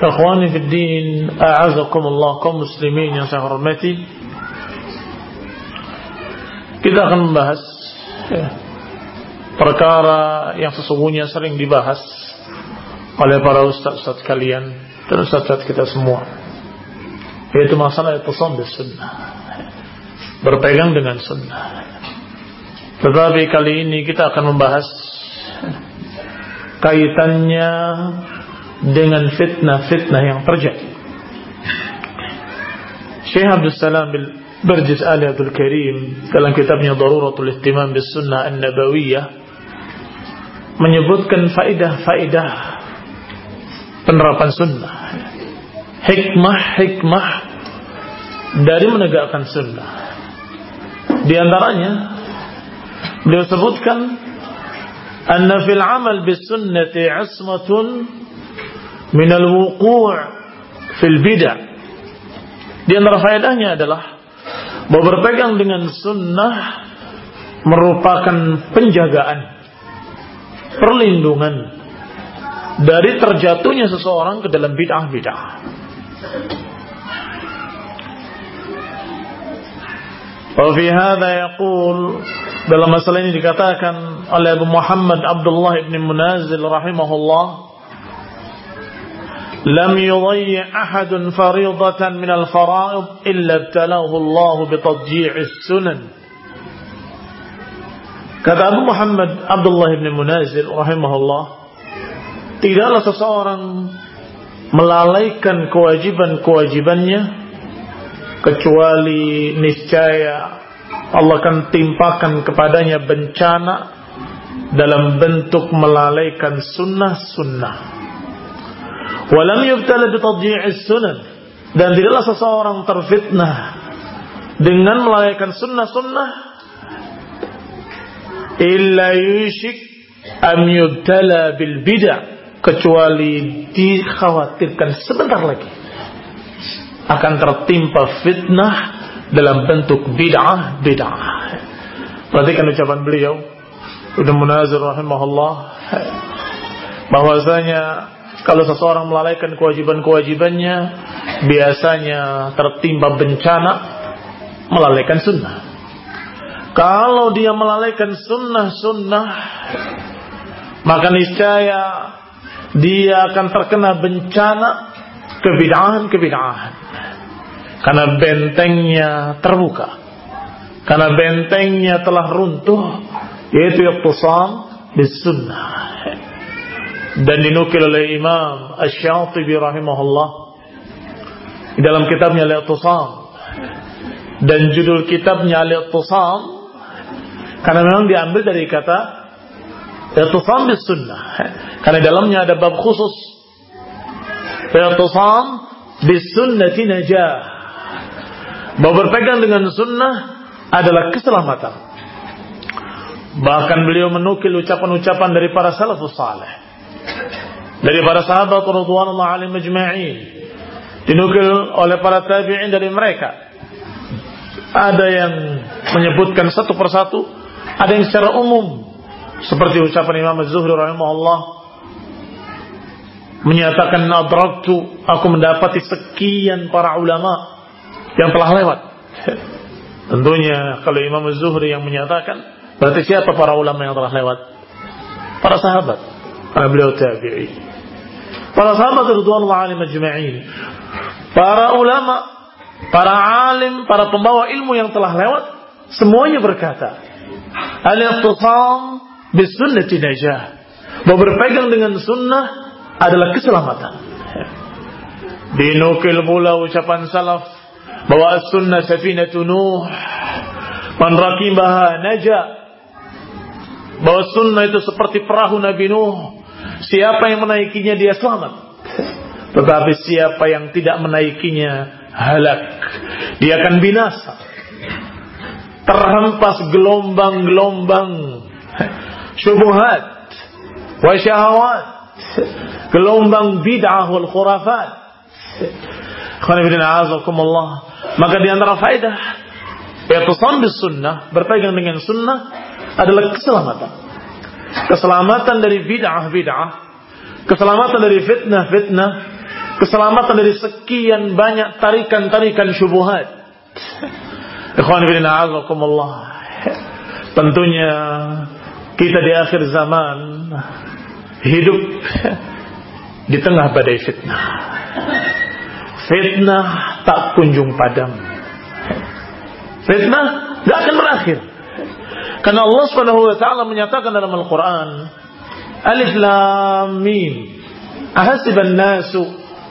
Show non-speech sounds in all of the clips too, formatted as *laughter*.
Ikhwani fi din, a'azakumullah kaum muslimin yang saya hormati. Kita akan membahas ya, perkara yang sesungguhnya sering dibahas oleh para ustaz-ustaz kalian dan ustaz-ustaz kita semua. Yaitu masalah itisam bis sunnah. Berpegang dengan sunnah. Tetapi kali ini kita akan membahas kaitannya dengan fitnah-fitnah yang terjadi. Syekh Abdul Salam Berjis Ali Abdul Karim dalam kitabnya Daruratul Ihtimam bis Sunnah An-Nabawiyah menyebutkan faidah-faidah penerapan sunnah. Hikmah-hikmah dari menegakkan sunnah. Di antaranya beliau sebutkan anna fil amal bis sunnati ismatun min al-wuqu' fil bid'ah. Di antara faedahnya adalah bahwa berpegang dengan sunnah merupakan penjagaan, perlindungan dari terjatuhnya seseorang ke dalam bid'ah-bid'ah. وفي هذا يقول dalam masalah ini dikatakan oleh Abu Muhammad Abdullah ibn Munazil rahimahullah لم يضيع أحد فريضة من الفرائض إلا ابتلاه الله بتضجيع السنن Kata Abu Muhammad Abdullah bin Munazir rahimahullah, tidaklah seseorang melalaikan kewajiban-kewajibannya kecuali niscaya Allah akan timpakan kepadanya bencana dalam bentuk melalaikan sunnah-sunnah. Walam yubtala bitadji'is sunan. Dan tidaklah seseorang terfitnah dengan melalaikan sunnah-sunnah illa yushik am yubtala bil bid'ah kecuali dikhawatirkan sebentar lagi akan tertimpa fitnah dalam bentuk bid'ah bid'ah. Perhatikan ucapan beliau Ibnu Munazir rahimahullah bahwasanya kalau seseorang melalaikan kewajiban-kewajibannya, biasanya tertimpa bencana melalaikan sunnah. Kalau dia melalaikan sunnah-sunnah, maka niscaya dia akan terkena bencana kebidahan-kebidahan. Karena bentengnya terbuka. Karena bentengnya telah runtuh, yaitu iqtisam bis sunnah. Dan dinukil oleh Imam Ash-Shatibi rahimahullah di dalam kitabnya Al-Iqtisam dan judul kitabnya Al-Iqtisam karena memang diambil dari kata Iqtisam bis sunnah. Karena dalamnya ada bab khusus Iqtisam bis sunnati najah. Bahwa berpegang dengan sunnah adalah keselamatan. Bahkan beliau menukil ucapan-ucapan dari para salafus salih. Dari para sahabat radhiyallahu alaihim majma'in. Dinukil oleh para tabi'in dari mereka. Ada yang menyebutkan satu persatu, ada yang secara umum seperti ucapan Imam Az-Zuhri rahimahullah menyatakan nadraktu aku mendapati sekian para ulama yang telah lewat. Tentunya kalau Imam Az-Zuhri yang menyatakan berarti siapa para ulama yang telah lewat? Para sahabat. Beliau tabi'i. Para sahabat radhiyallahu majma'in. Para ulama, para alim, para pembawa ilmu yang telah lewat semuanya berkata, "Al-iqtisam bis sunnati najah." Bahwa berpegang dengan sunnah adalah keselamatan. Dinukil pula ucapan salaf bahwa as-sunnah safinatu Nuh man rakibaha naja bahwa sunnah itu seperti perahu Nabi Nuh Siapa yang menaikinya dia selamat. Tetapi siapa yang tidak menaikinya halak. Dia akan binasa. Terhempas gelombang-gelombang syubhat wa syahawat. Gelombang bid'ah wal khurafat. Maka di antara faedah yaitu sunnah, berpegang dengan sunnah adalah keselamatan. Keselamatan dari bid'ah-bid'ah, keselamatan dari fitnah-fitnah, keselamatan dari sekian banyak tarikan-tarikan syubhat. Ikhwan bin a'azakumullah. Tentunya kita di akhir zaman hidup di tengah badai fitnah. Fitnah tak kunjung padam. Fitnah gak akan berakhir. Karena Allah Subhanahu wa taala menyatakan dalam Al-Qur'an, Alif Lam Mim. Ahasiban nasu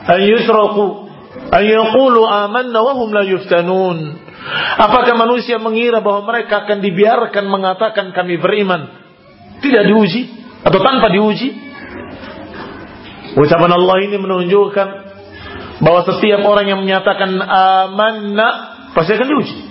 an yusraku an yaqulu amanna wa hum la yuftanun. Apakah manusia mengira bahwa mereka akan dibiarkan mengatakan kami beriman tidak diuji atau tanpa diuji? Ucapan Allah ini menunjukkan bahwa setiap orang yang menyatakan amanna pasti akan diuji.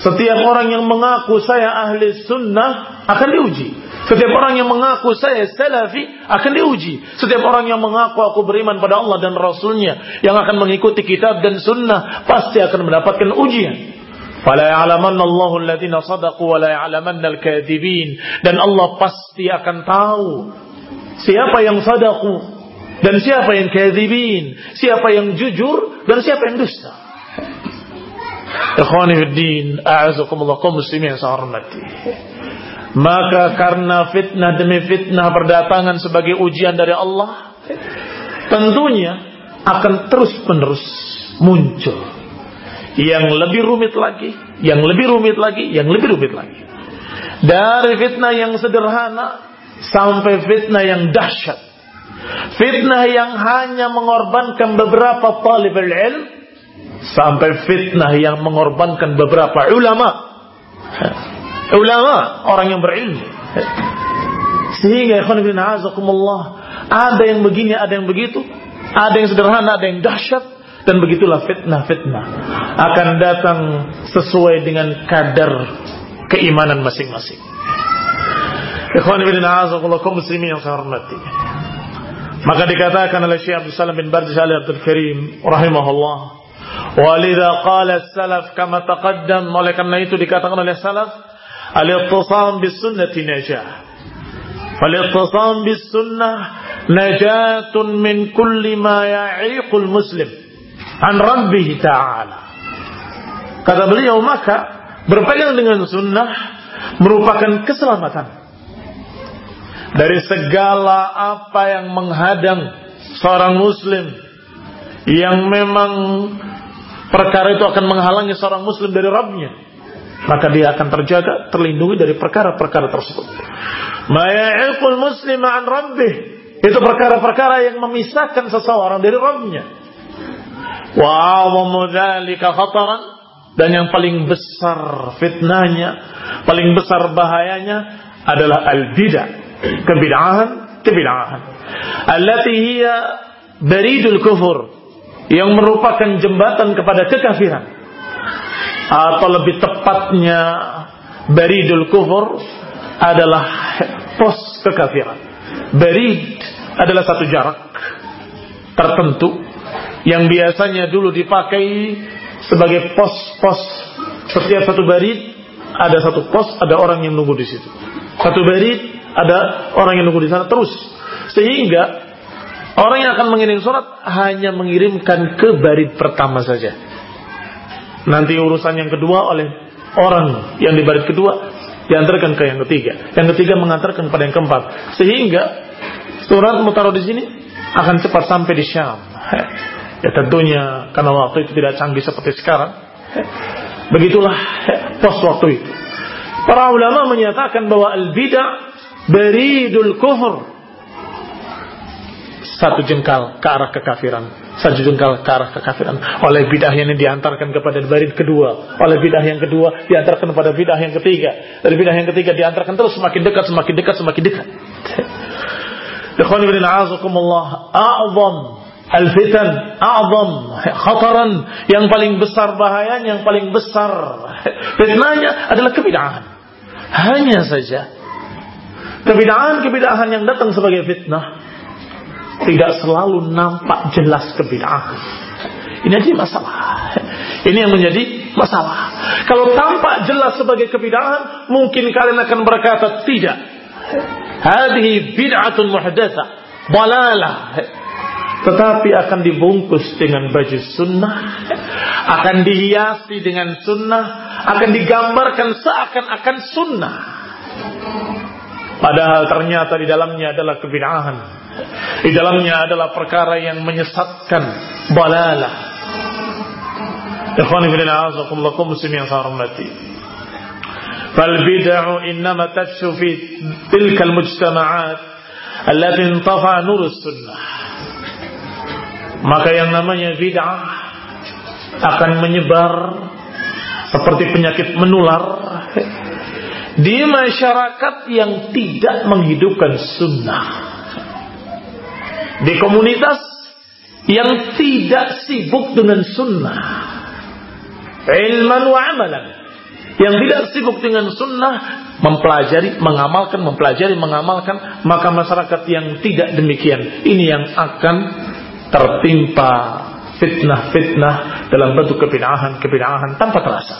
Setiap orang yang mengaku saya ahli sunnah akan diuji. Setiap orang yang mengaku saya salafi akan diuji. Setiap orang yang mengaku aku beriman pada Allah dan Rasulnya yang akan mengikuti kitab dan sunnah pasti akan mendapatkan ujian. Fala ya'lamanna Allahu alladziina sadaqu wa la ya'lamanna al-kadzibin. Dan Allah pasti akan tahu siapa yang sadaku dan siapa yang kadzibin, siapa yang jujur dan siapa yang dusta. Ikhwani fiddin, a'azakumullah kaum muslimin yang saya hormati. Maka karena fitnah demi fitnah berdatangan sebagai ujian dari Allah, tentunya akan terus-menerus muncul yang lebih rumit lagi, yang lebih rumit lagi, yang lebih rumit lagi. Dari fitnah yang sederhana sampai fitnah yang dahsyat. Fitnah yang hanya mengorbankan beberapa talib ilm sampai fitnah yang mengorbankan beberapa ulama. Ulama orang yang berilmu. Sehingga ikhwan bin azakumullah ada yang begini ada yang begitu. Ada yang sederhana ada yang dahsyat. Dan begitulah fitnah-fitnah. Akan datang sesuai dengan kadar keimanan masing-masing. Ikhwan bin azakumullah kaum muslimin yang saya hormati. Maka dikatakan oleh Syekh Abdul Salam bin Barjis Ali Abdul Karim rahimahullah Walidha qala salaf kama taqaddam oleh karena itu dikatakan oleh salaf al-ittisam bis sunnati najah. Fal-ittisam bis sunnah najatun min kulli ma ya'iqul muslim an rabbih ta'ala. Kata beliau maka berpegang dengan sunnah merupakan keselamatan dari segala apa yang menghadang seorang muslim yang memang perkara itu akan menghalangi seorang muslim dari Rabbnya. Maka dia akan terjaga terlindungi dari perkara-perkara tersebut. Maya'iqul muslim an rabbih. Itu perkara-perkara yang memisahkan seseorang dari Rabbnya. Wa dzalika khataran. Dan yang paling besar fitnahnya paling besar bahayanya adalah al-bidah. Kebid'ahan kebid'ahan. Allati hiya baridul kufur yang merupakan jembatan kepada kekafiran. Atau lebih tepatnya baridul kufur adalah pos kekafiran. Barid adalah satu jarak tertentu yang biasanya dulu dipakai sebagai pos-pos. Setiap satu barid ada satu pos ada orang yang nunggu di situ. Satu barid ada orang yang nunggu di sana terus. Sehingga Orang yang akan mengirim surat hanya mengirimkan ke barit pertama saja. Nanti urusan yang kedua oleh orang yang di barit kedua diantarkan ke yang ketiga. Yang ketiga mengantarkan kepada yang keempat. Sehingga surat taruh di sini akan cepat sampai di Syam. Ya tentunya karena waktu itu tidak canggih seperti sekarang. Begitulah pos waktu itu. Para ulama menyatakan bahwa al-bid'ah beridul kufur satu jengkal ke arah kekafiran, satu jengkal ke arah kekafiran. Oleh bidah yang diantarkan kepada barit kedua, oleh bidah yang kedua diantarkan kepada bidah yang ketiga, dari bidah yang ketiga diantarkan terus semakin dekat, semakin dekat, semakin dekat. Ikhwan ibn a'azakumullah, al-fitan, a'zam khataran, yang paling besar bahayanya, yang paling besar fitnahnya adalah kebidahan. Hanya saja. Kebidahan-kebidahan yang datang sebagai fitnah tidak selalu nampak jelas kebid'ahan. Ini aja masalah. Ini yang menjadi masalah. Kalau tampak jelas sebagai kebid'ahan, mungkin kalian akan berkata tidak. Hadhi bid'atun muhdatsa, dalalah. Tetapi akan dibungkus dengan baju sunnah, akan dihiasi dengan sunnah, akan digambarkan seakan-akan sunnah. Padahal ternyata di dalamnya adalah kebid'ahan. Di dalamnya adalah perkara yang menyesatkan balalah. Ikhwan ibn a'azakumullah muslim yang saya hormati. Innama tafshu fi al-mujtama'at allati intafa nur sunnah. Maka yang namanya bid'ah akan menyebar seperti penyakit menular di masyarakat yang tidak menghidupkan sunnah. Di komunitas yang tidak sibuk dengan sunnah. Ilman wa amalan. Yang tidak sibuk dengan sunnah, mempelajari, mengamalkan, mempelajari, mengamalkan, maka masyarakat yang tidak demikian, ini yang akan tertimpa fitnah-fitnah dalam bentuk kebid'ahan-kebid'ahan tanpa terasa.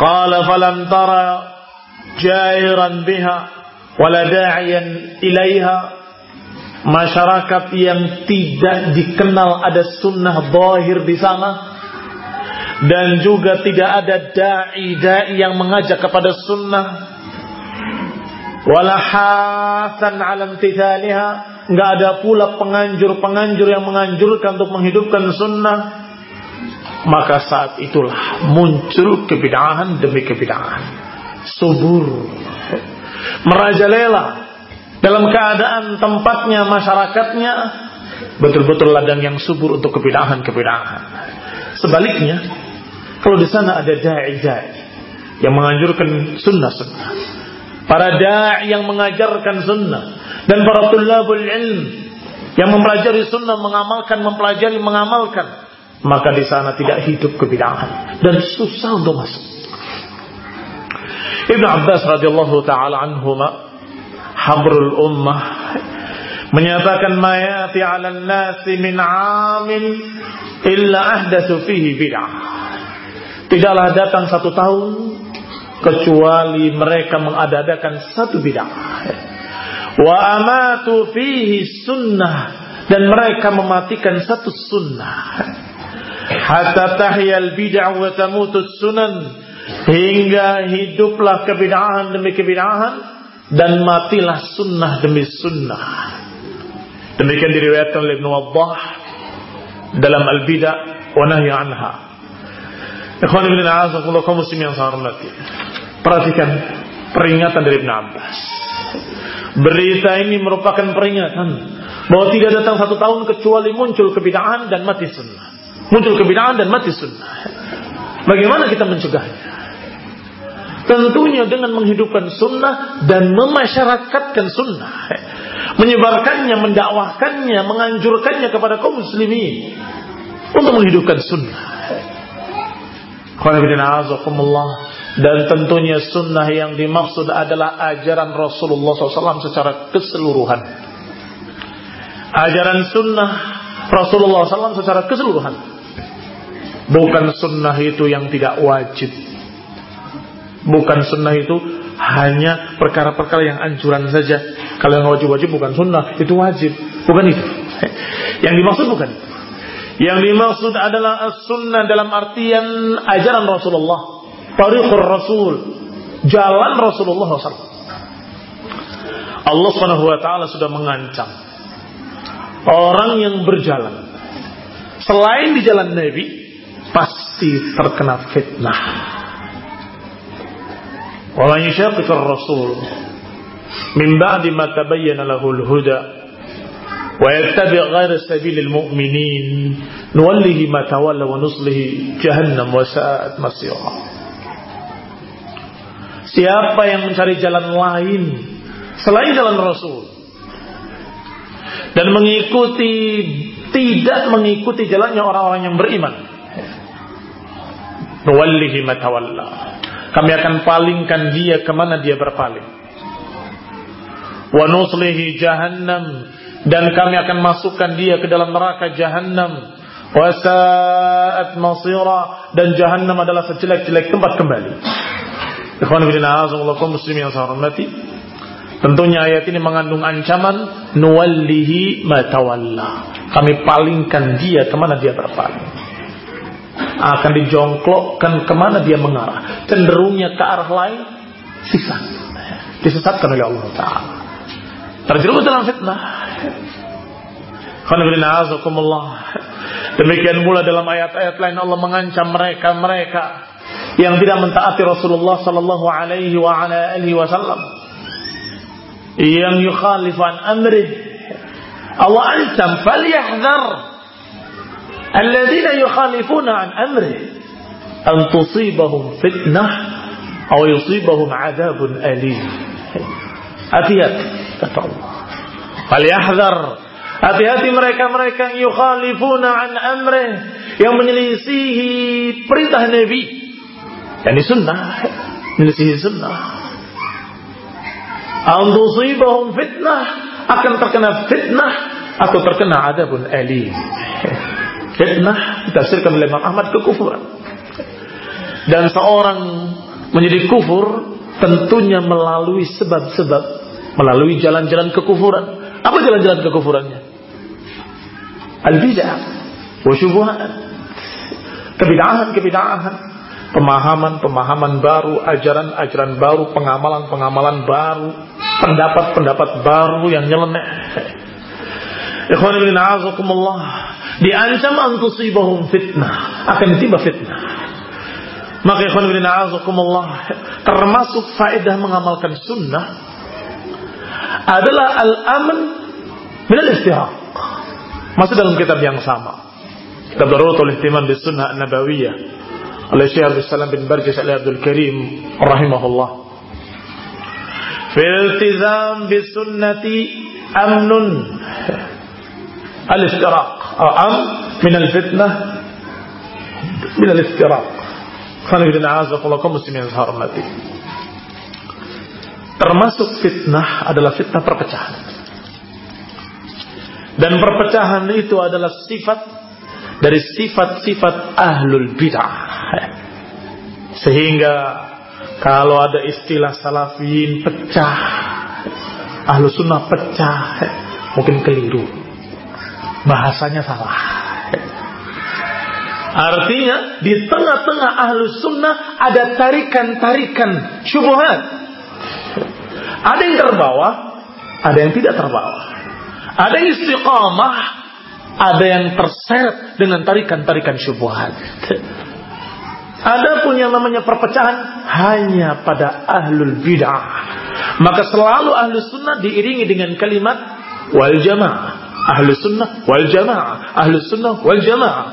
Qala falam tara jairan biha wala da'iyan ilaiha masyarakat yang tidak dikenal ada sunnah zahir di sana. Dan juga tidak ada dai dai yang mengajak kepada sunnah. Wala hasan alam tithaliha nggak ada pula penganjur-penganjur yang menganjurkan untuk menghidupkan sunnah maka saat itulah muncul kebidahan demi kebidahan. Subur. Merajalela dalam keadaan tempatnya masyarakatnya betul-betul ladang yang subur untuk kebidahan-kebidahan. Sebaliknya, kalau di sana ada dai-dai yang menganjurkan sunnah-sunnah, para dai yang mengajarkan sunnah dan para tulabul ilm yang mempelajari sunnah, mengamalkan, mempelajari, mengamalkan, maka di sana tidak hidup kebidahan dan susah untuk masuk. Ibn Abbas radhiyallahu taala anhuma habrul ummah menyatakan mayati 'ala nasi min 'amin illa ahdatsu fihi bid'ah. Tidaklah datang satu tahun kecuali mereka mengadakan satu bid'ah. Wa amatu fihi sunnah dan mereka mematikan satu sunnah. Hatta tahyal bid'ah wa tamutus sunan hingga hiduplah kebid'ahan demi kebid'ahan dan matilah sunnah demi sunnah. Demikian diriwayatkan oleh Ibnu Wadah dalam Al-Bida' wa Nahy anha. Ikhwan ibn a'azakullah kaum muslim yang saya hormati. Perhatikan peringatan dari Ibn Abbas. Berita ini merupakan peringatan bahwa tidak datang satu tahun kecuali muncul kebidaan dan mati sunnah. Muncul kebidaan dan mati sunnah. Bagaimana kita mencegahnya? Tentunya dengan menghidupkan sunnah dan memasyarakatkan sunnah. Menyebarkannya, mendakwahkannya, menganjurkannya kepada kaum muslimin. Untuk menghidupkan sunnah. Dan tentunya sunnah yang dimaksud adalah ajaran Rasulullah SAW secara keseluruhan. Ajaran sunnah Rasulullah SAW secara keseluruhan. Bukan sunnah itu yang tidak wajib. Bukan sunnah itu hanya perkara-perkara yang anjuran saja. Kalau yang wajib-wajib bukan sunnah, itu wajib. Bukan itu. *laughs* Yang dimaksud bukan. Yang dimaksud adalah as-sunnah dalam artian ajaran Rasulullah. Tariqur Rasul. Jalan Rasulullah SAW. Allah Subhanahu wa taala sudah mengancam orang yang berjalan selain di jalan Nabi pasti terkena fitnah. Wa man yushaqiqir rasul min ba'di ma tabayyana lahul huda ويتبع غير سبيل المؤمنين نوله ما تولى ونصله جهنم وساءت مصيرا Siapa yang mencari jalan lain selain jalan Rasul dan mengikuti tidak mengikuti jalannya orang-orang yang beriman. Nuwallihi matawalla. Kami akan palingkan dia ke mana dia berpaling. Wa nuslihi jahannam dan kami akan masukkan dia ke dalam neraka jahanam wasaat masira dan jahanam adalah sejelek-jelek tempat kembali. Ikhwan fillah azzakumullah muslimin yang saya hormati. Tentunya ayat ini mengandung ancaman nuwallihi ma tawalla. Kami palingkan dia ke mana dia berpaling. Akan dijongklokkan ke mana dia mengarah. Cenderungnya ke arah lain, sisa. Disesatkan oleh Allah Ta'ala terjerumus dalam fitnah. Demikian pula dalam ayat-ayat lain Allah mengancam mereka-mereka yang tidak mentaati Rasulullah sallallahu alaihi wa ala alihi wasallam yang yukhalifan amrih Allah ancam falyahdhar alladhina yukhalifuna an amrih an tusibahum fitnah atau yusibahum adabun alim hati-hati kata Allah. Falyahdhar Hati-hati mereka-mereka yang yukhalifuna an amrih yang menyelisihi perintah Nabi. Yani sunnah, menyelisihi sunnah. An tusibahum fitnah akan terkena fitnah atau terkena adabun alim. Fitnah ditafsirkan oleh Imam Ahmad kekufuran. Dan seorang menjadi kufur tentunya melalui sebab-sebab melalui jalan-jalan kekufuran. Apa jalan-jalan kekufurannya? Al-bid'ah wa syubhat. Kebid'ahan-kebid'ahan, pemahaman-pemahaman baru, ajaran-ajaran baru, pengamalan-pengamalan baru, pendapat-pendapat baru yang nyeleneh. Ikhwan ibn a'azakumullah diancam antusibahum fitnah, akan tiba fitnah. Maka ikhwan ibn a'azakumullah termasuk faedah mengamalkan sunnah adalah al-aman min al-istihaq. Masih dalam kitab yang sama. Kitab Daruratul Ihtimam bis Sunnah Nabawiyah oleh Syekh Abdul Salam bin Barjis Al Abdul Karim rahimahullah. Fi iltizam bis sunnati amnun al-iftiraq am min al-fitnah min al-iftiraq. Termasuk fitnah adalah fitnah perpecahan. Dan perpecahan itu adalah sifat dari sifat-sifat ahlul bid'ah. Sehingga Kalau ada istilah salafiyin pecah, ahlu sunnah pecah, mungkin keliru. Bahasanya salah. Artinya di tengah-tengah ahlu sunnah ada tarikan-tarikan syubhat. Ada yang terbawa, ada yang tidak terbawa. Ada yang istiqamah, ada yang terseret dengan tarikan-tarikan syubhat. Ada pun yang namanya perpecahan hanya pada ahlul bid'ah. Maka selalu ahlus sunnah diiringi dengan kalimat wal jamaah. Ahlus sunnah wal jamaah. Ahlus sunnah wal jamaah.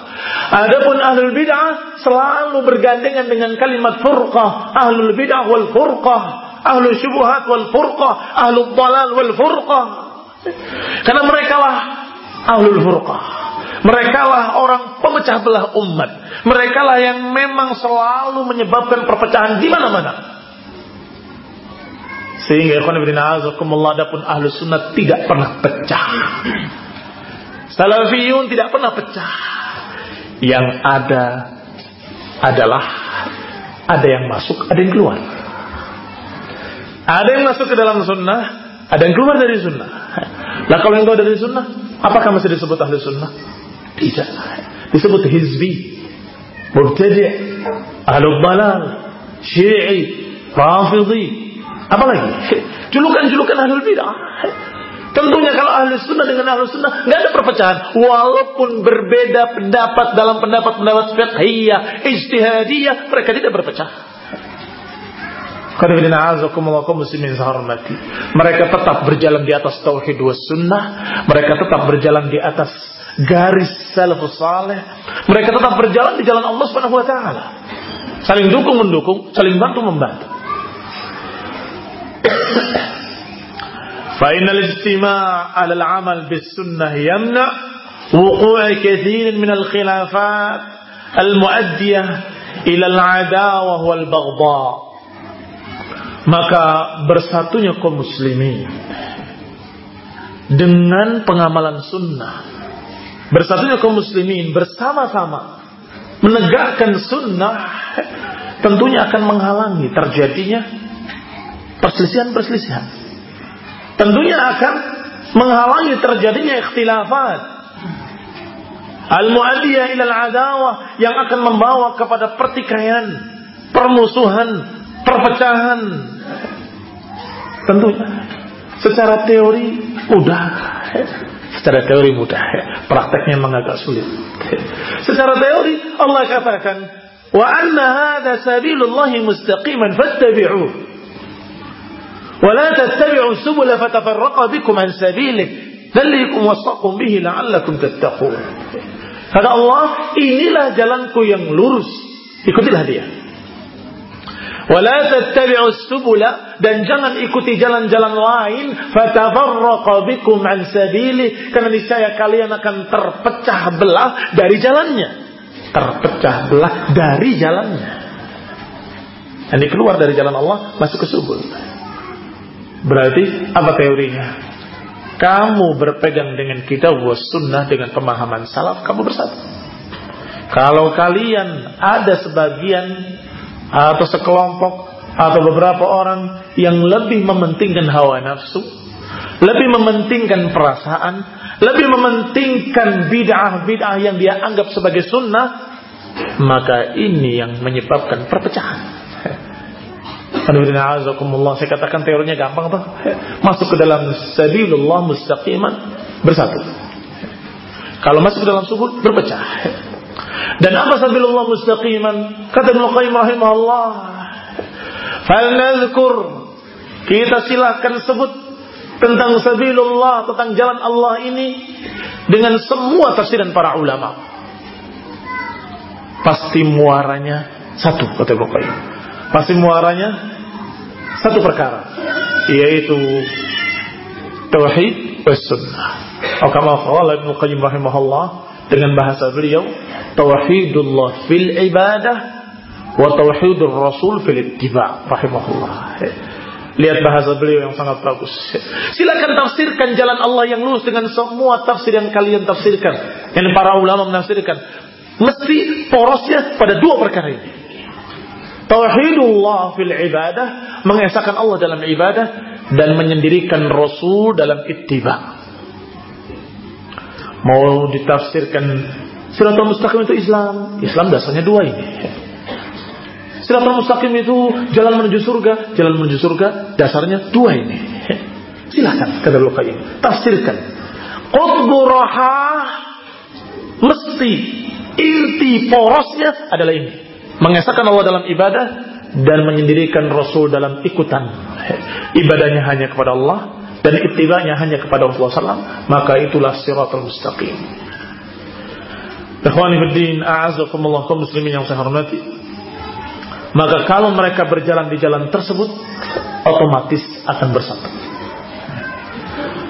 Adapun ahlul bid'ah selalu bergandengan dengan kalimat furqah. Ahlul bid'ah wal furqah. Ahlul syubuhat wal furqah. Ahlul dalal wal furqah. Karena mereka lah ahlul furqah. Mereka lah orang pemecah belah umat. Mereka lah yang memang selalu menyebabkan perpecahan di mana-mana. Sehingga ikhwan ibn azakumullah adapun ahlu sunnah tidak pernah pecah. Salafiyun tidak pernah pecah. Yang ada adalah ada yang masuk, ada yang keluar. Ada yang masuk ke dalam sunnah, ada yang keluar dari sunnah. Nah kalau yang keluar dari sunnah, apakah masih disebut ahli sunnah? Tidak. Disebut hizbi. Mubtadi' Ahlul Balal. Syi'i. Rafidhi. Apalagi? Julukan-julukan ahlul bidah. Tentunya kalau ahli sunnah dengan ahli sunnah nggak ada perpecahan. Walaupun berbeda pendapat dalam pendapat-pendapat fiqhiyah, ijtihadiyah, mereka tidak berpecah. Mereka tetap berjalan di atas tauhid was sunnah. Mereka tetap berjalan di atas garis salafus saleh. Mereka tetap berjalan di jalan Allah Subhanahu wa taala. Saling dukung mendukung, saling bantu membantu. فإن الاجتماع على العمل بالسنة يمنع وقوع كثير من الخلافات المؤدية إلى العداوة والبغضاء maka bersatunya kaum muslimin dengan pengamalan sunnah bersatunya kaum muslimin bersama-sama menegakkan sunnah tentunya akan menghalangi terjadinya perselisihan-perselisihan. Tentunya akan menghalangi terjadinya ikhtilafat. Al-mu'adiyah ilal adawah yang akan membawa kepada pertikaian, permusuhan, perpecahan. Tentunya secara teori mudah Secara teori mudah, ya. prakteknya memang agak sulit. Secara teori Allah katakan, "Wa anna hadha sabilullahi mustaqiman fattabi'uh." La tattabi'u subula fatafarraqa bikum an sabilih. Dzalikum wasaqum bihi la'allakum tattaqun. Kata Allah, inilah jalanku yang lurus. Ikutilah dia. Wala tattabi'us subula dan jangan ikuti jalan-jalan lain fatafarraqa bikum an sabili karena niscaya kalian akan terpecah belah dari jalannya. Terpecah belah dari jalannya. Ini keluar dari jalan Allah masuk ke subul. Berarti apa teorinya? Kamu berpegang dengan kita was sunnah dengan pemahaman salaf, kamu bersatu. Kalau kalian ada sebagian atau sekelompok atau beberapa orang yang lebih mementingkan hawa nafsu, lebih mementingkan perasaan, lebih mementingkan bid'ah-bid'ah yang dia anggap sebagai sunnah, maka ini yang menyebabkan perpecahan. Saya katakan teorinya gampang tuh. Masuk ke dalam sabilullah mustaqiman bersatu. Kalau masuk ke dalam subuh berpecah. Dan apa sabilullah mustaqiman? Kata Ibnu Qayyim rahimahullah. Kita silahkan sebut tentang sabilullah, tentang jalan Allah ini dengan semua tafsiran para ulama. Pasti muaranya satu kata Ibnu Qayyim. Pasti muaranya satu perkara. Yaitu tauhid was sunnah. Atau kama qala Ibnu Qayyim rahimahullah dengan bahasa beliau tauhidullah fil ibadah wa tauhidur rasul fil ittiba rahimahullah. Lihat bahasa beliau yang sangat bagus. Silakan tafsirkan jalan Allah yang lurus dengan semua tafsir yang kalian tafsirkan. Yang para ulama menafsirkan. Mesti porosnya pada dua perkara ini Tauhidullah fil ibadah, mengesahkan Allah dalam ibadah dan menyendirikan Rasul dalam ittiba. Mau ditafsirkan Siratul Mustaqim itu Islam. Islam dasarnya dua ini. Siratul Mustaqim itu jalan menuju surga. Jalan menuju surga dasarnya dua ini. Silahkan kata Luqayyim. Tafsirkan. Qutbu mesti inti porosnya adalah ini. Mengesahkan Allah dalam ibadah dan menyendirikan Rasul dalam ikutan. Ibadahnya hanya kepada Allah dan ittibanya hanya kepada Rasulullah SAW, maka itulah siratul mustaqim. Ikhwani fiddin, a'azakumullah muslimin yang saya hormati. Maka kalau mereka berjalan di jalan tersebut, otomatis akan bersatu.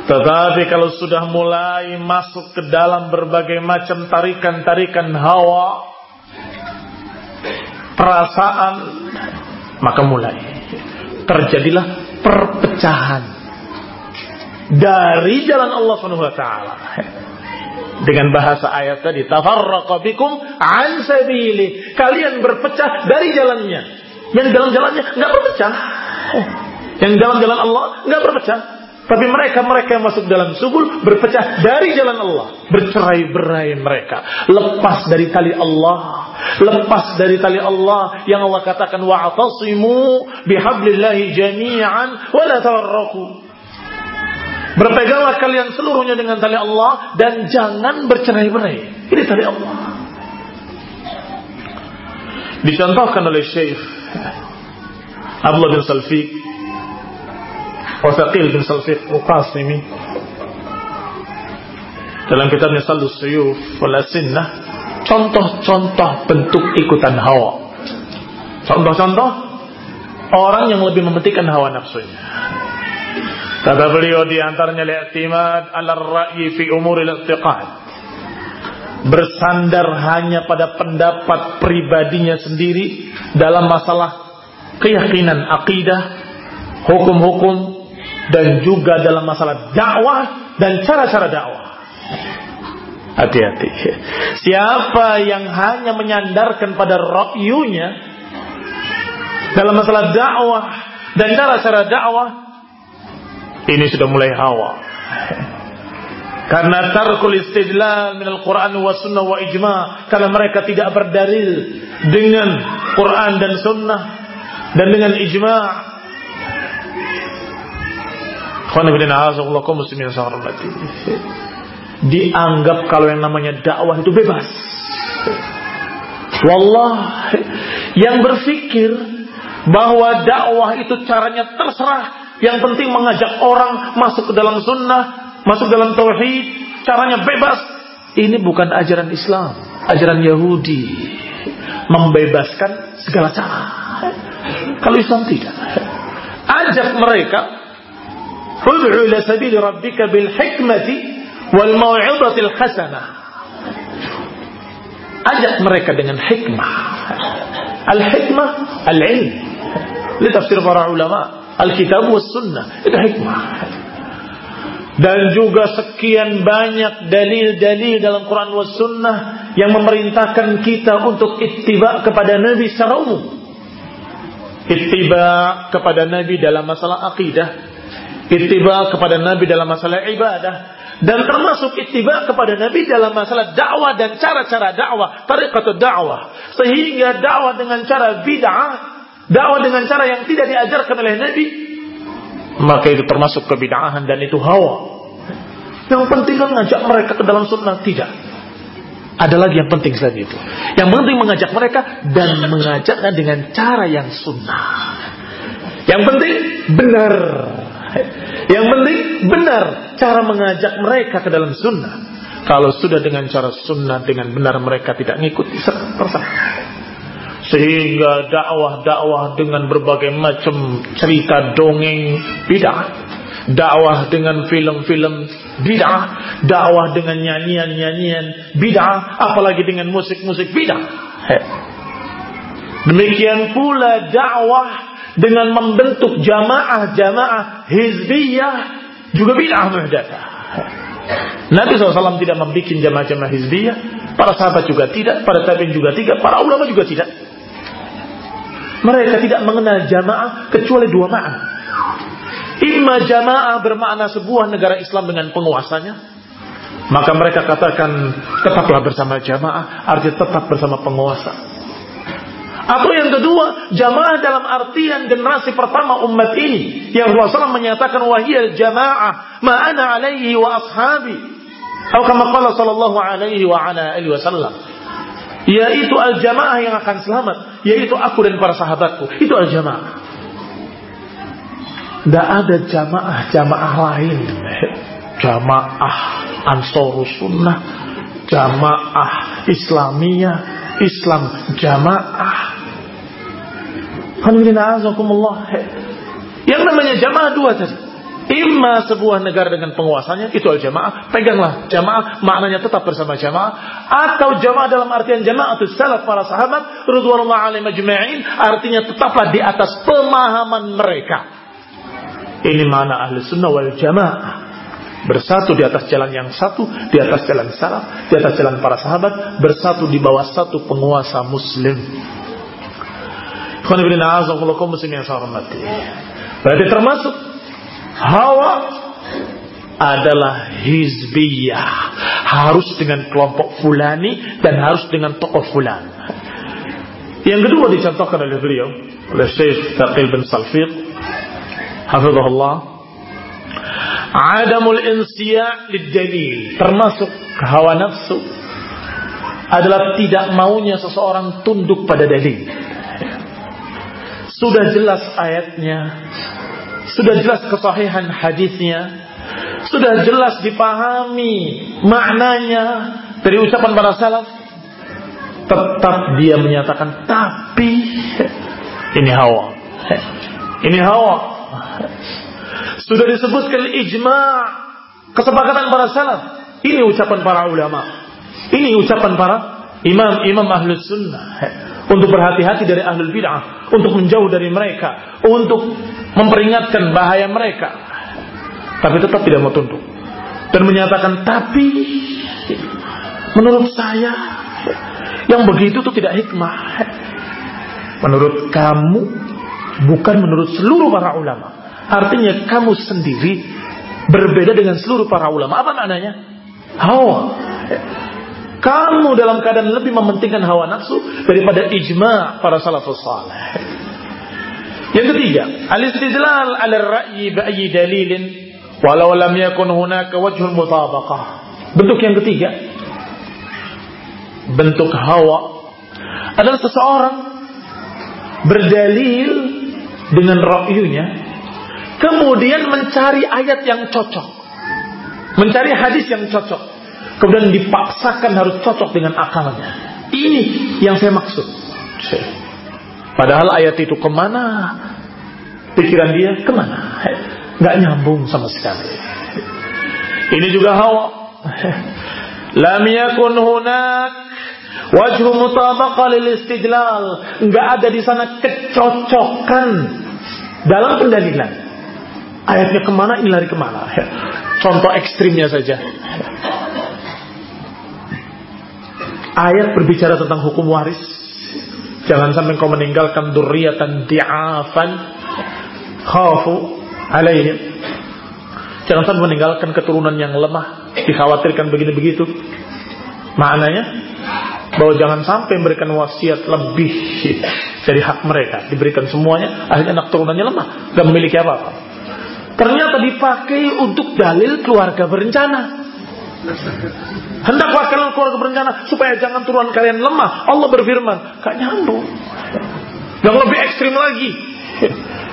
Tetapi kalau sudah mulai masuk ke dalam berbagai macam tarikan-tarikan hawa, perasaan, maka mulai terjadilah perpecahan dari jalan Allah Subhanahu wa taala. Dengan bahasa ayat tadi, tafarraqa bikum an sabili. Kalian berpecah dari jalannya. Yang dalam jalannya enggak berpecah. Yang dalam jalan Allah enggak berpecah. Tapi mereka-mereka yang masuk dalam subul berpecah dari jalan Allah. Bercerai-berai mereka. Lepas dari tali Allah. Lepas dari tali Allah. Yang Allah katakan. Wa'atasimu bihablillahi jami'an. Wa la tawarraku. Berpeganglah kalian seluruhnya dengan tali Allah. Dan jangan bercerai-berai. Ini tali Allah. Dicontohkan oleh Syekh Abdullah bin Salfiq Wasaqil bin Salfiq Uqasimi dalam kitabnya Saldus Suyuf wal Asinnah contoh-contoh bentuk ikutan hawa. Contoh-contoh orang yang lebih mementingkan hawa nafsunya. Kata beliau di antaranya li'timad ala ra'yi fi umur al-i'tiqad. Bersandar hanya pada pendapat pribadinya sendiri dalam masalah keyakinan akidah, hukum-hukum dan juga dalam masalah dakwah dan cara-cara dakwah. Hati-hati. Siapa yang hanya menyandarkan pada rakyunya dalam masalah dakwah dan cara-cara dakwah, ini sudah mulai hawa. Karena tarkul istidlal min al-Quran wa sunnah wa ijma. Karena mereka tidak berdalil dengan Quran dan sunnah dan dengan ijma' Dianggap kalau yang namanya dakwah itu bebas. Wallah, yang berpikir bahwa dakwah itu caranya terserah, yang penting mengajak orang masuk ke dalam sunnah, masuk dalam tauhid, caranya bebas. Ini bukan ajaran Islam, ajaran Yahudi. Membebaskan segala cara. Kalau Islam tidak. Ajak mereka Ud'u ila sabili rabbika bil hikmati wal mau'izatil hasanah. Ajak mereka dengan hikmah. Al-hikmah al-ilm. Ini tafsir para ulama. Al-kitab was sunnah. Itu hikmah. Dan juga sekian banyak dalil-dalil dalam Quran was sunnah yang memerintahkan kita untuk ittiba kepada Nabi secara umum. Ittiba kepada Nabi dalam masalah akidah Ittiba kepada Nabi dalam masalah ibadah dan termasuk ittiba kepada Nabi dalam masalah dakwah dan cara-cara dakwah, tariqatul dakwah. Sehingga dakwah dengan cara bid'ah, dakwah dengan cara yang tidak diajarkan oleh Nabi, maka itu termasuk kebid'ahan dan itu hawa. Yang penting kan ngajak mereka ke dalam sunnah tidak. Ada lagi yang penting selain itu. Yang penting mengajak mereka dan mengajaknya dengan cara yang sunnah. Yang penting benar. *laughs* Yang penting benar cara mengajak mereka ke dalam sunnah. Kalau sudah dengan cara sunnah dengan benar mereka tidak mengikuti terserah. Sehingga dakwah-dakwah dengan berbagai macam cerita dongeng bid'ah. Dakwah dengan film-film bid'ah. Dakwah dengan nyanyian-nyanyian bid'ah. Apalagi dengan musik-musik bid'ah. Demikian pula dakwah dengan membentuk jamaah-jamaah hizbiyah juga bid'ah muhdatsah. Nabi SAW tidak membuat jamaah-jamaah hizbiyah, para sahabat juga tidak, para tabi'in juga tidak, para ulama juga tidak. Mereka tidak mengenal jamaah kecuali dua makna. Imma jamaah bermakna sebuah negara Islam dengan penguasanya. Maka mereka katakan tetaplah bersama jamaah, artinya tetap bersama penguasa. Atau yang kedua, jamaah dalam artian generasi pertama umat ini. Yang Rasulullah menyatakan wahiyal jamaah ma'ana alaihi wa ashabi. Atau kama qala sallallahu alaihi wa ala alihi wasallam. Yaitu al-jamaah yang akan selamat. Yaitu aku dan para sahabatku. Itu al-jamaah. Tidak ada jamaah-jamaah lain. Jamaah Ansarus Sunnah. Jamaah Islamiyah. Islam jamaah. Yang namanya jamaah dua tadi. Imma sebuah negara dengan penguasanya itu al jamaah, peganglah jamaah, maknanya tetap bersama jamaah atau jamaah dalam artian jamaah itu salaf para sahabat radhiyallahu alaihim majma'in artinya tetaplah di atas pemahaman mereka. Ini mana ahli sunnah wal jamaah bersatu di atas jalan yang satu, di atas jalan salaf, di atas jalan para sahabat, bersatu di bawah satu penguasa muslim. Berarti termasuk Hawa adalah hizbiyah. Harus dengan kelompok fulani dan harus dengan tokoh fulan. Yang kedua dicontohkan oleh beliau, oleh Syekh Taqil bin Salfiq, hafizahullah, adamul insya' lid termasuk hawa nafsu adalah tidak maunya seseorang tunduk pada dalil. Sudah jelas ayatnya, sudah jelas kesahihan hadisnya. Sudah jelas dipahami maknanya dari ucapan para salaf. Tetap dia menyatakan tapi ini hawa. Ini hawa. Sudah disebutkan ijma' kesepakatan para salaf. Ini ucapan para ulama. Ini ucapan para imam-imam ahlus sunnah untuk berhati-hati dari ahlul bid'ah, untuk menjauh dari mereka, untuk memperingatkan bahaya mereka. Tapi tetap tidak mau tunduk. Dan menyatakan, tapi menurut saya yang begitu itu tidak hikmah. Menurut kamu, bukan menurut seluruh para ulama. Artinya kamu sendiri berbeda dengan seluruh para ulama. Apa maknanya? Hawa. Kamu dalam keadaan lebih mementingkan hawa nafsu daripada ijma para salafus salih. Yang ketiga, al-istidlal ala ra'yi ba'yi dalilin walau lam yakun hunaka wajhul mutabaqah. Bentuk yang ketiga, bentuk hawa adalah seseorang berdalil dengan ra'yunya kemudian mencari ayat yang cocok mencari hadis yang cocok kemudian dipaksakan harus cocok dengan akalnya. Ini yang saya maksud. Padahal ayat itu ke mana? Pikiran dia ke mana? Gak nyambung sama sekali. Ini juga hawa. Lam yakun hunak wajhu mutabaqa lil istidlal. Enggak ada di sana kecocokan dalam pendalilan. Ayatnya ke mana, ini lari ke mana. Contoh ekstrimnya saja. Ayat berbicara tentang hukum waris. Jangan sampai kau meninggalkan durriyatan di'afan khafu alaihim. Jangan sampai meninggalkan keturunan yang lemah, dikhawatirkan begini begitu. Maknanya bahwa jangan sampai memberikan wasiat lebih dari hak mereka, diberikan semuanya, akhirnya anak turunannya lemah, gak memiliki apa-apa. Ternyata dipakai untuk dalil keluarga berencana. *laughs* Hendaklah kalian keluarga berencana supaya jangan turunan kalian lemah. Allah berfirman, gak nyambung. Yang lebih ekstrim lagi. *laughs*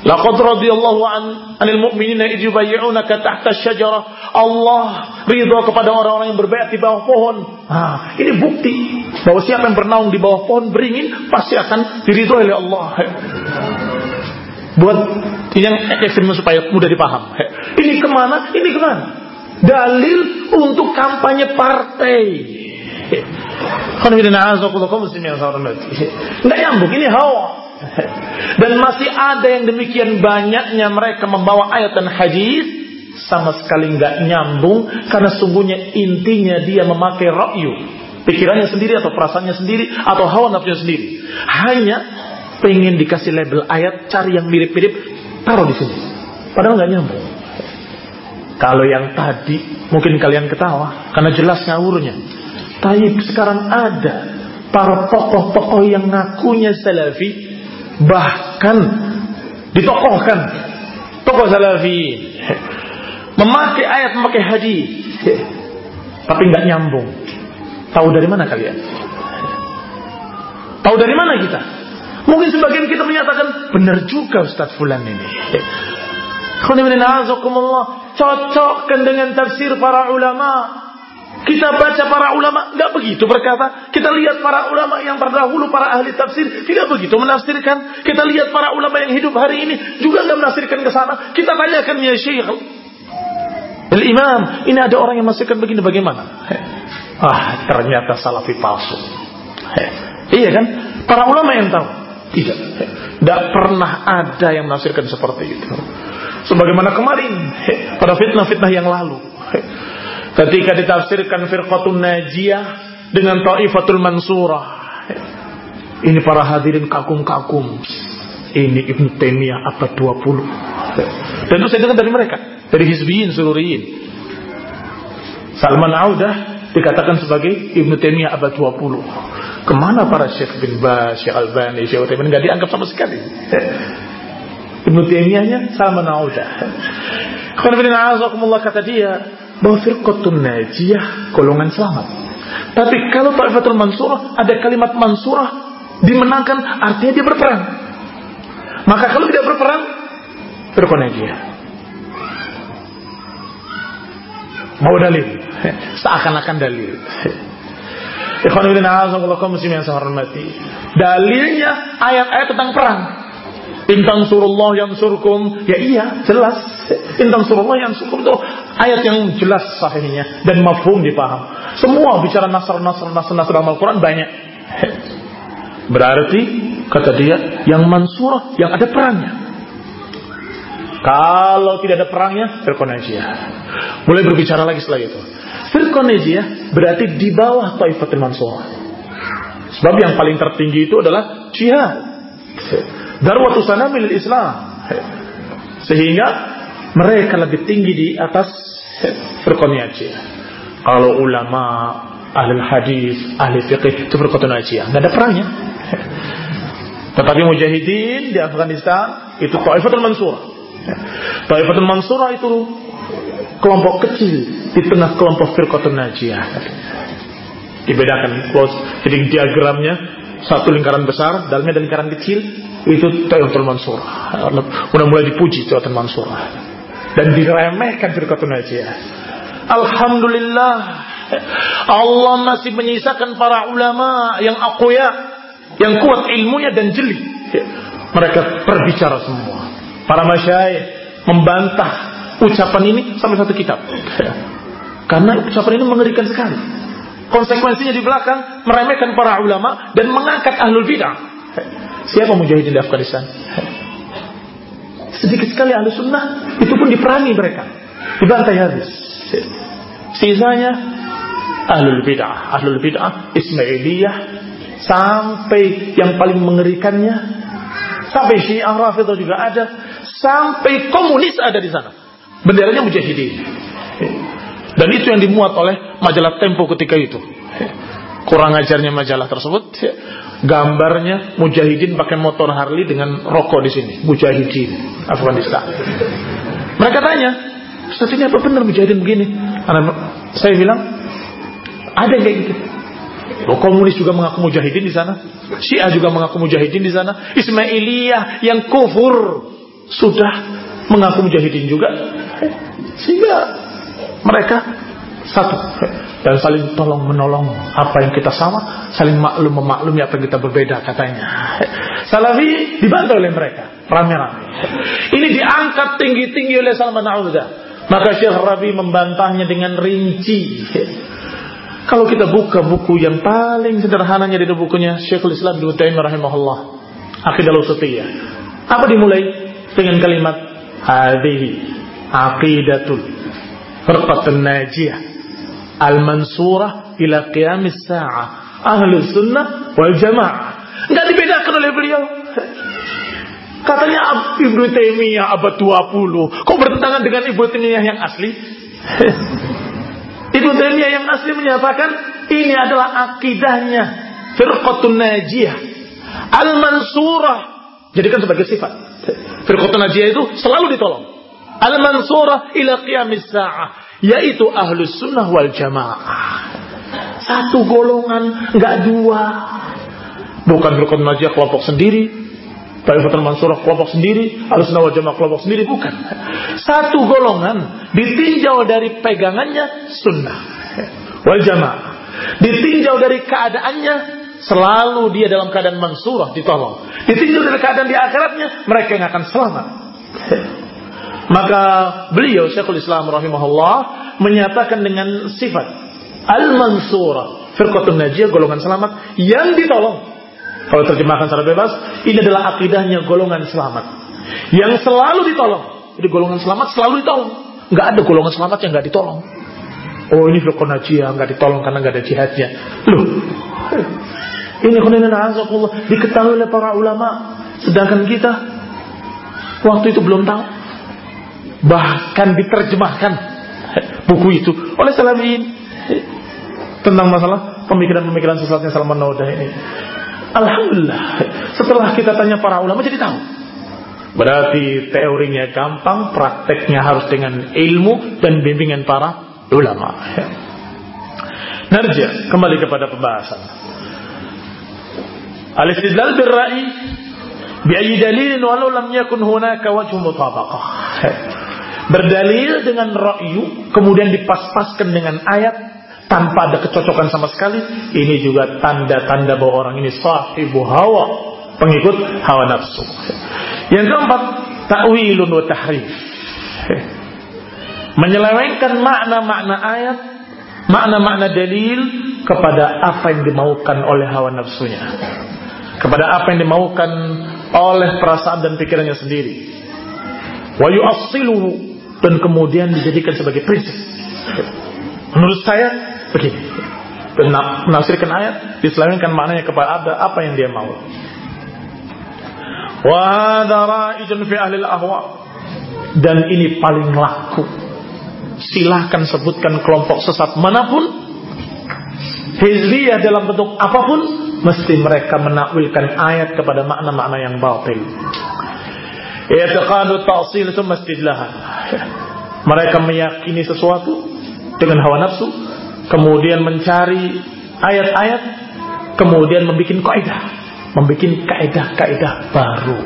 Laqad radiyallahu an anil mu'minina idh yubayyi'unaka tahta syajarah. Allah ridha kepada orang-orang yang berbaiat di bawah pohon. Nah, ini bukti bahwa siapa yang bernaung di bawah pohon beringin pasti akan diridhoi oleh Allah. Buat yang ekstrim supaya mudah dipaham. Ini ke mana? Ini ke mana? Dalil untuk kampanye partai. Nggak nyambung, ini hawa. Dan masih ada yang demikian banyaknya mereka membawa ayat dan hadis sama sekali nggak nyambung karena sungguhnya intinya dia memakai ra'yu pikirannya sendiri atau perasaannya sendiri atau hawa nafsunya sendiri hanya pengen dikasih label ayat, cari yang mirip-mirip, taruh di sini. Padahal nggak nyambung. Kalau yang tadi mungkin kalian ketawa karena jelas ngawurnya. Tapi sekarang ada para tokoh-tokoh yang ngakunya salafi bahkan ditokohkan tokoh salafi memakai ayat memakai hadis tapi nggak nyambung. Tahu dari mana kalian? Tahu dari mana kita? Mungkin sebagian kita menyatakan benar juga Ustaz Fulan ini. Cocokkan dengan tafsir para ulama. Kita baca para ulama nggak begitu berkata. Kita lihat para ulama yang terdahulu para ahli tafsir tidak begitu menafsirkan. Kita lihat para ulama yang hidup hari ini juga nggak menafsirkan ke sana. Kita tanyakan ya Syekh. El Imam, ini ada orang yang menafsirkan begini bagaimana? Ah, ternyata salafi palsu. Iya kan? Para ulama yang tahu. Tidak. Tidak pernah ada yang menafsirkan seperti itu. Sebagaimana kemarin pada fitnah-fitnah yang lalu. Ketika ditafsirkan firqatun najiyah dengan ta'ifatul mansurah. Ini para hadirin kagum-kagum. Ini Ibn Taimiyah abad 20. Dan itu saya dengar dari mereka. Dari Hizbiyin Sururiyin. Salman Audah dikatakan sebagai Ibn Taimiyah abad 20. Ke mana para Syekh bin Bas, Syekh Albani, Syekh Utsaimin nggak dianggap sama sekali. Ibnu Taimiyahnya sama Nauda. Karena kata dia bahwa firqatun najiyah golongan selamat. Tapi kalau Ta'ifatul Mansurah ada kalimat Mansurah dimenangkan artinya dia berperang. Maka kalau tidak berperang firqah najiyah. Mau dalil? Seakan-akan dalil. Yang hormati. Dalilnya ayat-ayat tentang perang. Intang surullah yang surkum. Ya iya, jelas. Intang surullah yang surkum itu ayat yang jelas sahihnya. Dan mafhum dipaham. Semua bicara nasr, nasr, nasr, nasr dalam Al-Quran banyak. Berarti, kata dia, yang mansurah, yang ada perangnya. Kalau tidak ada perangnya, Firqonajiyah. Mulai berbicara lagi setelah itu. Firqonajiyah berarti di bawah Taifatul Mansurah. Sebab yang paling tertinggi itu adalah jihad. Darwatu sanamil Islam. Sehingga mereka lebih tinggi di atas firqah Kalau ulama, ahli hadis, ahli fiqih itu najiyah. Nggak ada perangnya. Tetapi mujahidin di Afghanistan itu Taifatul Mansurah. Taifatul Mansurah itu kelompok kecil di tengah kelompok firqah najiyah. Dibedakan close. Jadi diagramnya satu lingkaran besar, dalamnya ada lingkaran kecil, itu Taifatul Mansur. Udah mulai dipuji Taifatul Mansur. Dan diremehkan firqatun najiyah. Alhamdulillah. Allah masih menyisakan para ulama yang akuya, yang kuat ilmunya dan jeli. Mereka berbicara semua. Para masyayikh membantah ucapan ini sampai satu kitab. Karena ucapan ini mengerikan sekali. Konsekuensinya di belakang meremehkan para ulama dan mengangkat ahlul bidah. Siapa mujahidin di Afghanistan? Sedikit sekali ahli sunnah itu pun diperangi mereka, dibantai habis. Sisanya ahlul bid'ah, ahlul bid'ah Ismailiyah sampai yang paling mengerikannya sampai Syiah Rafidah juga ada, sampai komunis ada di sana. Benderanya mujahidin. Dan itu yang dimuat oleh majalah Tempo ketika itu. Kurang ajarnya majalah tersebut, gambarnya mujahidin pakai motor Harley dengan rokok di sini, mujahidin Afghanistan. Mereka tanya, Ustaz ini apa benar mujahidin begini? saya bilang, ada yang kayak gitu. Loh, komunis juga mengaku mujahidin di sana. Syiah juga mengaku mujahidin di sana. Ismailiyah yang kufur sudah mengaku mujahidin juga. Sehingga mereka satu dan saling tolong menolong apa yang kita sama saling maklum memaklumi apa yang kita berbeda katanya. Salafi dibantu oleh mereka rame-rame. Ini diangkat tinggi-tinggi oleh Salman Auza maka Syekh Rabi membantahnya dengan rinci. Kalau kita buka buku yang paling sederhananya di bukunya Syekhul Islam Ibnu Taimiyah rahimahullah Aqidah Lusutiyah apa dimulai dengan kalimat hadhihi aqidatul firqatun najiyah al-mansurah ila qiyamis sa'ah ahli sunnah wal jamaah nggak dibedakan oleh beliau. Katanya Ibnu Taimiyah abad 20. Kok bertentangan dengan Ibnu Taimiyah yang asli? *laughs* Ibnu Taimiyah yang asli menyatakan ini adalah akidahnya firqatun najiyah al-mansurah jadikan sebagai sifat. Firqatun najiyah itu selalu ditolong. Al-mansurah ila qiyamis sa'ah yaitu ahlus sunnah wal jamaah. Satu golongan, enggak dua. Bukan firqatun najiyah kelompok sendiri, Taifatul Mansurah kelompok sendiri, Al-Sunnah wal Jamaah kelompok sendiri, bukan. Satu golongan ditinjau dari pegangannya sunnah wal jamaah. Ditinjau dari keadaannya selalu dia dalam keadaan mansurah ditolong. Ditinjau dari keadaan di akhiratnya mereka yang akan selamat. Maka beliau Syekhul Islam rahimahullah menyatakan dengan sifat al-mansurah, firqatun najiyah golongan selamat yang ditolong kalau terjemahkan secara bebas, ini adalah akidahnya golongan selamat. Yang selalu ditolong. Jadi golongan selamat selalu ditolong. Nggak ada golongan selamat yang nggak ditolong. Oh ini firqah najiyah nggak ditolong karena nggak ada jihadnya. Loh, ini khonina azakullah diketahui oleh para ulama. Sedangkan kita waktu itu belum tahu. Bahkan diterjemahkan buku itu oleh Salafiyin tentang masalah pemikiran-pemikiran sesatnya Salman Naudah ini. Alhamdulillah. Setelah kita tanya para ulama jadi tahu. Berarti teorinya gampang, prakteknya harus dengan ilmu dan bimbingan para ulama. Narja, kembali kepada pembahasan. Al-istidlal bil-ra'i bi'ayi dalilin walau lam yakun hunaka wajhu mutabaqah. Berdalil dengan ra'yu, kemudian dipas-paskan dengan ayat, tanpa ada kecocokan sama sekali, ini juga tanda-tanda bahwa orang ini sahibu hawa, pengikut hawa nafsu. Yang keempat, ta'wilun wa tahrif. Menyelewengkan makna-makna ayat, makna-makna dalil kepada apa yang dimaukan oleh hawa nafsunya. Kepada apa yang dimaukan oleh perasaan dan pikirannya sendiri. Wa yu'assiluhu dan kemudian dijadikan sebagai prinsip. Menurut saya begini. Menafsirkan ayat diselewengkan maknanya kepada ada apa yang dia mau. Wa hadza fi ahli ahwa dan ini paling laku. Silahkan sebutkan kelompok sesat mana pun Hizbiyah dalam bentuk apa pun mesti mereka menakwilkan ayat kepada makna-makna yang batil. I'tiqadu ta'sil itu mastidlahan. Mereka meyakini sesuatu dengan hawa nafsu kemudian mencari ayat-ayat, kemudian membuat kaidah, membuat kaidah-kaidah baru.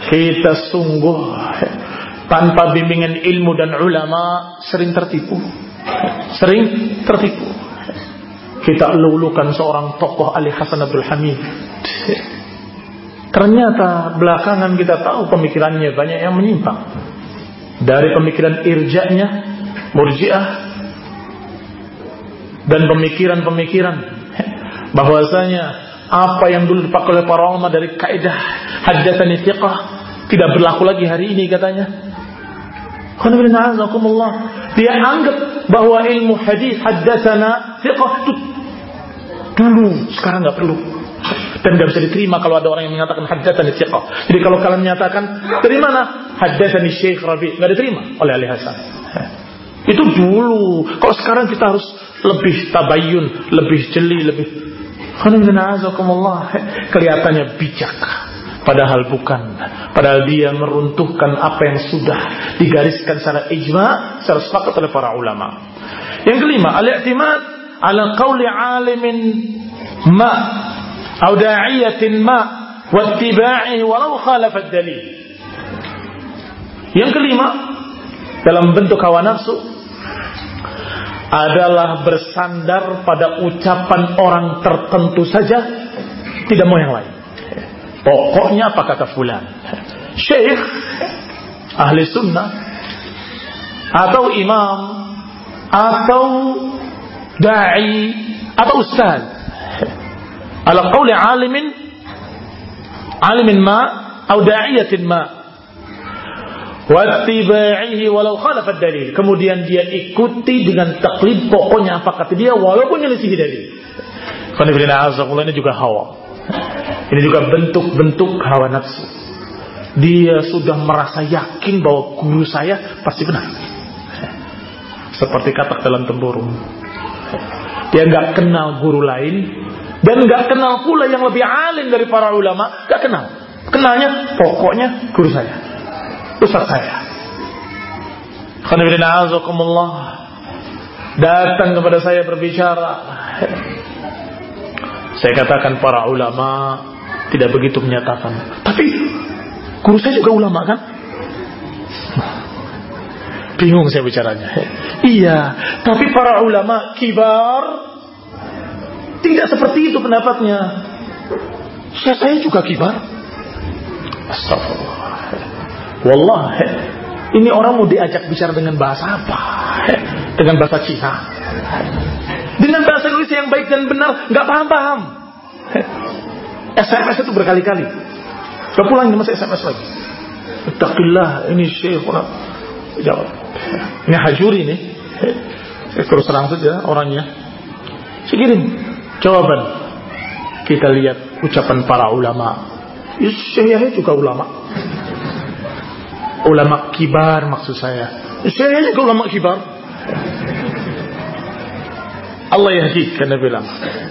Kita sungguh tanpa bimbingan ilmu dan ulama sering tertipu. Sering tertipu. Kita lulukan seorang tokoh Ali Hasan Abdul Hamid. Ternyata belakangan kita tahu pemikirannya banyak yang menyimpang dari pemikiran irja'nya, murji'ah, dan pemikiran-pemikiran bahwasanya apa yang dulu dipakai oleh para ulama dari kaidah haddatsani thiqah tidak berlaku lagi hari ini katanya. Dia anggap bahwa ilmu hadis haddatsana thiqah itu dulu, sekarang nggak perlu dan nggak bisa diterima kalau ada orang yang mengatakan haddatsani thiqah. Jadi kalau kalian menyatakan dari mana? Haddatsani Syekh Rabi, nggak diterima oleh Ali Hasan. Itu dulu. Kalau sekarang kita harus lebih tabayun, lebih jeli, lebih kelihatannya bijak. Padahal bukan. Padahal dia meruntuhkan apa yang sudah digariskan secara ijma, secara sepakat oleh para ulama. Yang kelima, al-i'timad ala qawli alimin ma atau da'iyatin ma wattiba'i walau khalafat dalil. Yang kelima, dalam bentuk hawa nafsu adalah bersandar pada ucapan orang tertentu saja, tidak mau yang lain. Pokoknya apa kata fulan? Syekh, ahli sunnah, atau imam, atau da'i, atau ustaz ala qawli alimin alimin ma atau da'iyatin ma wattiba'ihi walau khalafat dalil kemudian dia ikuti dengan taklid pokoknya apa kata dia walaupun menyelisih dalil ini juga hawa. Ini juga bentuk-bentuk hawa nafsu. Dia sudah merasa yakin bahwa guru saya pasti benar. Seperti kata dalam tempurung. Dia nggak kenal guru lain dan nggak kenal pula yang lebih alim dari para ulama. Nggak kenal. Kenalnya pokoknya guru saya, ustaz saya. Datang kepada saya berbicara. Saya katakan para ulama tidak begitu menyatakan. Tapi guru saya juga ulama kan? Bingung saya bicaranya. Iya, tapi para ulama kibar tidak seperti itu pendapatnya. Saya, saya juga kibar. Astagfirullah. Wallah, ini orang mau diajak bicara dengan bahasa apa? Dengan bahasa Cina. Dengan bahasa Indonesia yang baik dan benar, nggak paham-paham. SMS itu berkali-kali. Gak pulang masih SMS lagi. Takillah, ini syekh Jawab. Ini hajuri nih. Saya terus terang saja orangnya. Sekirim jawaban. Kita lihat ucapan para ulama. Saya juga ulama. Ulama kibar maksud saya. Saya juga ulama kibar. Allah yahdi karena bilang.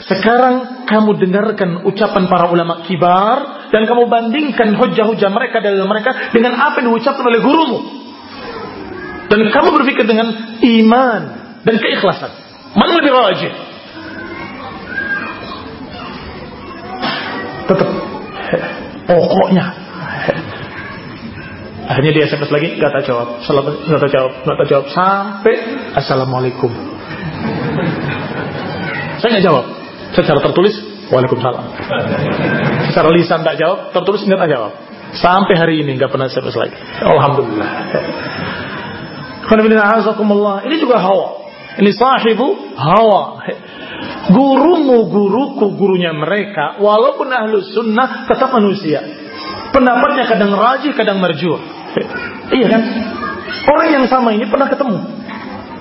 Sekarang kamu dengarkan ucapan para ulama kibar dan kamu bandingkan hujah-hujah mereka dalil mereka dengan apa yang diucapkan oleh gurumu. Dan kamu berpikir dengan iman dan keikhlasan. Mana lebih rajin? Tetap pokoknya. Akhirnya dia SMS lagi, gak tak jawab, gak tak jawab, gak tak jawab sampai assalamualaikum. Saya nggak jawab. Secara tertulis, waalaikumsalam. Secara lisan tak jawab, tertulis nggak jawab. Sampai hari ini nggak pernah SMS lagi. Alhamdulillah. Ini juga hawa. Ini sahibu hawa. Gurumu guruku gurunya mereka walaupun ahlu sunnah tetap manusia. Pendapatnya kadang rajih kadang merjur. Iya kan? Orang yang sama ini pernah ketemu.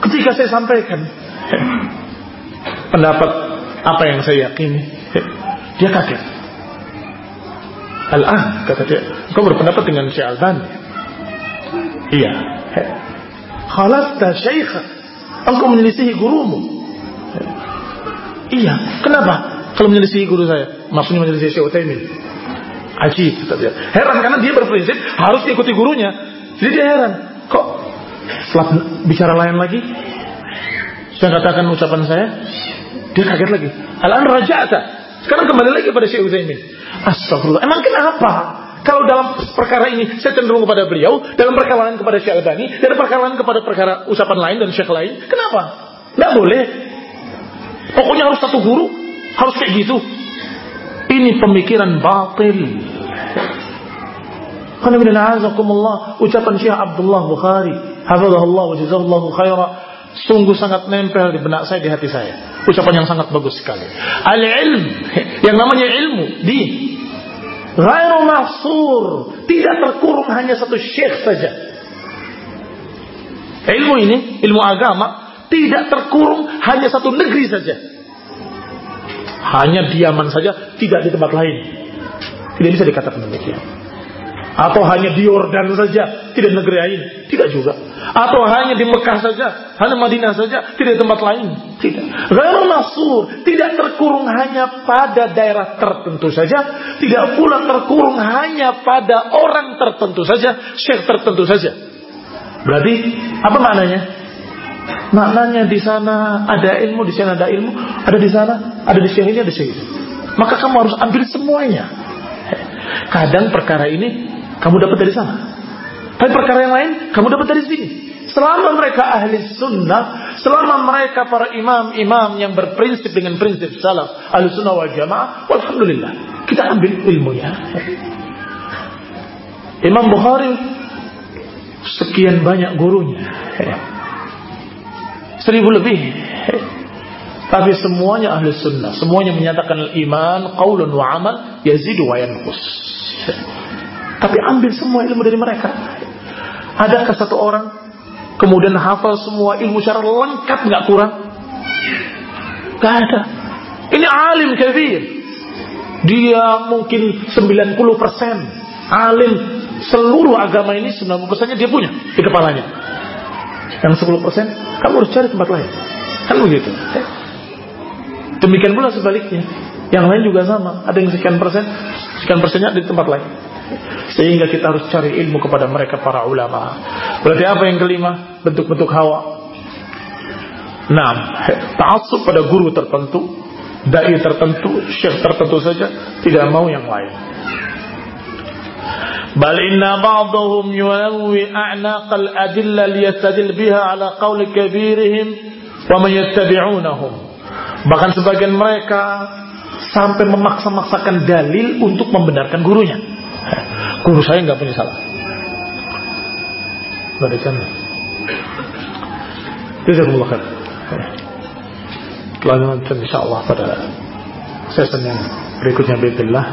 Ketika saya sampaikan pendapat apa yang saya yakini, dia kaget. Al-an kata dia, kau berpendapat dengan Syekh Albani. Iya. Khalafta syaikha. Engkau menyelisihi gurumu. Iya, kenapa? Kalau menyelisihi guru saya, maksudnya menyelisihi Syekh Utsaimin. Ajib, kata dia. Heran karena dia berprinsip harus ikuti gurunya. Jadi dia heran, kok setelah bicara lain lagi, saya katakan ucapan saya, dia kaget lagi. Al-an raja'ata. Sekarang kembali lagi pada Syekh Utsaimin. Astagfirullah. Emang kenapa? Kalau dalam perkara ini saya cenderung kepada beliau, dalam perkara lain kepada Syekh Albani, dalam perkara lain kepada perkara ucapan lain dan Syekh lain, kenapa? Tidak boleh. Pokoknya harus satu guru, harus kayak gitu. Ini pemikiran batil. Ucapan Syekh Abdullah Bukhari, hafizahullah wa jazahullahu khaira, sungguh sangat nempel di benak saya di hati saya. Ucapan yang sangat bagus sekali. Al-ilm, yang namanya ilmu, di Ghairu mahsur. Tidak terkurung hanya satu syekh saja. Ilmu ini, ilmu agama, tidak terkurung hanya satu negeri saja. Hanya diaman saja, tidak di tempat lain. Tidak bisa dikatakan demikian. Atau hanya di Yordan saja, tidak negeri lain. Tidak juga. Atau hanya di Mekah saja, hanya Madinah saja, tidak tempat lain. Tidak. Ghairu nasur, tidak terkurung hanya pada daerah tertentu saja, tidak pula terkurung hanya pada orang tertentu saja, syekh tertentu saja. Berarti apa maknanya? Maknanya di sana ada ilmu, di sana ada ilmu, ada di sana, ada di sini, ada di sini. Maka kamu harus ambil semuanya. Kadang perkara ini kamu dapat dari sana. Tapi perkara yang lain, kamu dapat dari sini. Selama mereka ahli sunnah, selama mereka para imam-imam yang berprinsip dengan prinsip salaf, ahli sunnah wal jamaah, Alhamdulillah, kita ambil ilmunya. Imam Bukhari, sekian banyak gurunya. Seribu lebih. Tapi semuanya ahli sunnah. Semuanya menyatakan iman, qaulun wa amal, yazidu wa yanqus. Tapi ambil semua ilmu dari mereka. Adakah satu orang kemudian hafal semua ilmu secara lengkap nggak kurang? Gak ada. Ini alim kafir. Dia mungkin 90% alim seluruh agama ini 90%-nya dia punya di kepalanya. Yang 10% kamu harus cari tempat lain. Kan begitu. Demikian pula sebaliknya. Yang lain juga sama. Ada yang sekian persen, sekian persennya di tempat lain. Sehingga kita harus cari ilmu kepada mereka para ulama. Berarti apa yang kelima? Bentuk-bentuk hawa. Nah, ta'assub pada guru tertentu, dai tertentu, syekh tertentu saja, tidak mau yang lain. Inna ba'dahum yunawi a'naq al-adilla liyastadil biha ala qawli kabirihim wa man yattabi'unahum. Bahkan sebagian mereka sampai memaksa-maksakan dalil untuk membenarkan gurunya. Guru saya nggak punya salah. Berikan. Jazakumullah khair. Lanjutkan insya Allah pada season yang berikutnya Bismillah